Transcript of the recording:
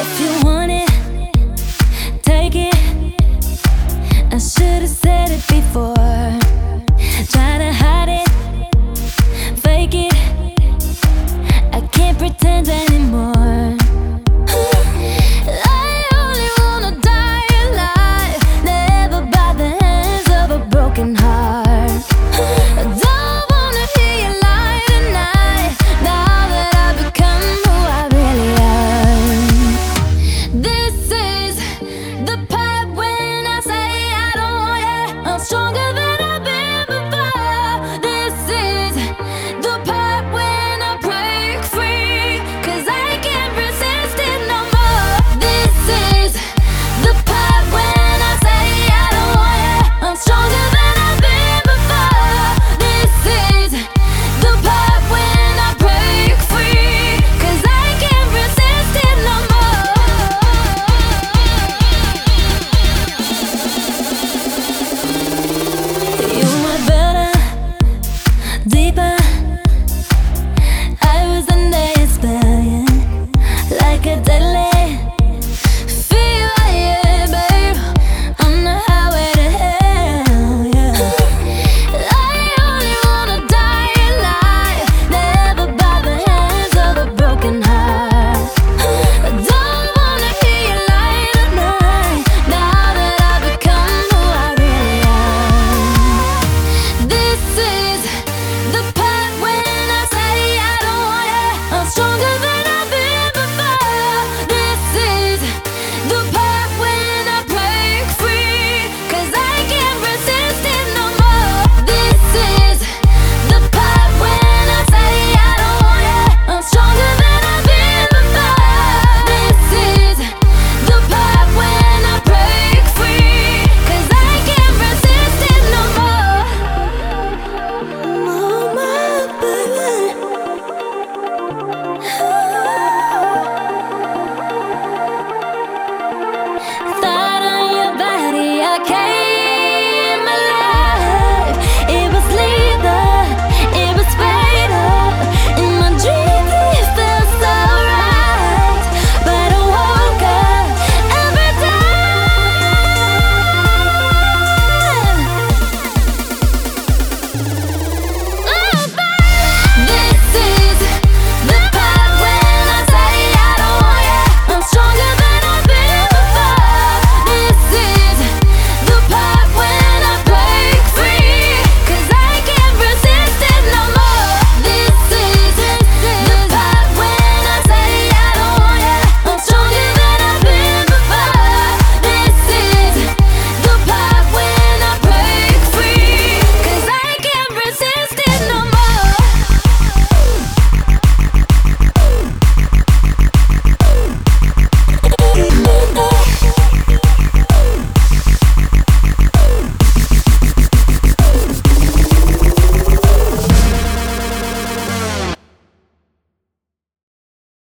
if you want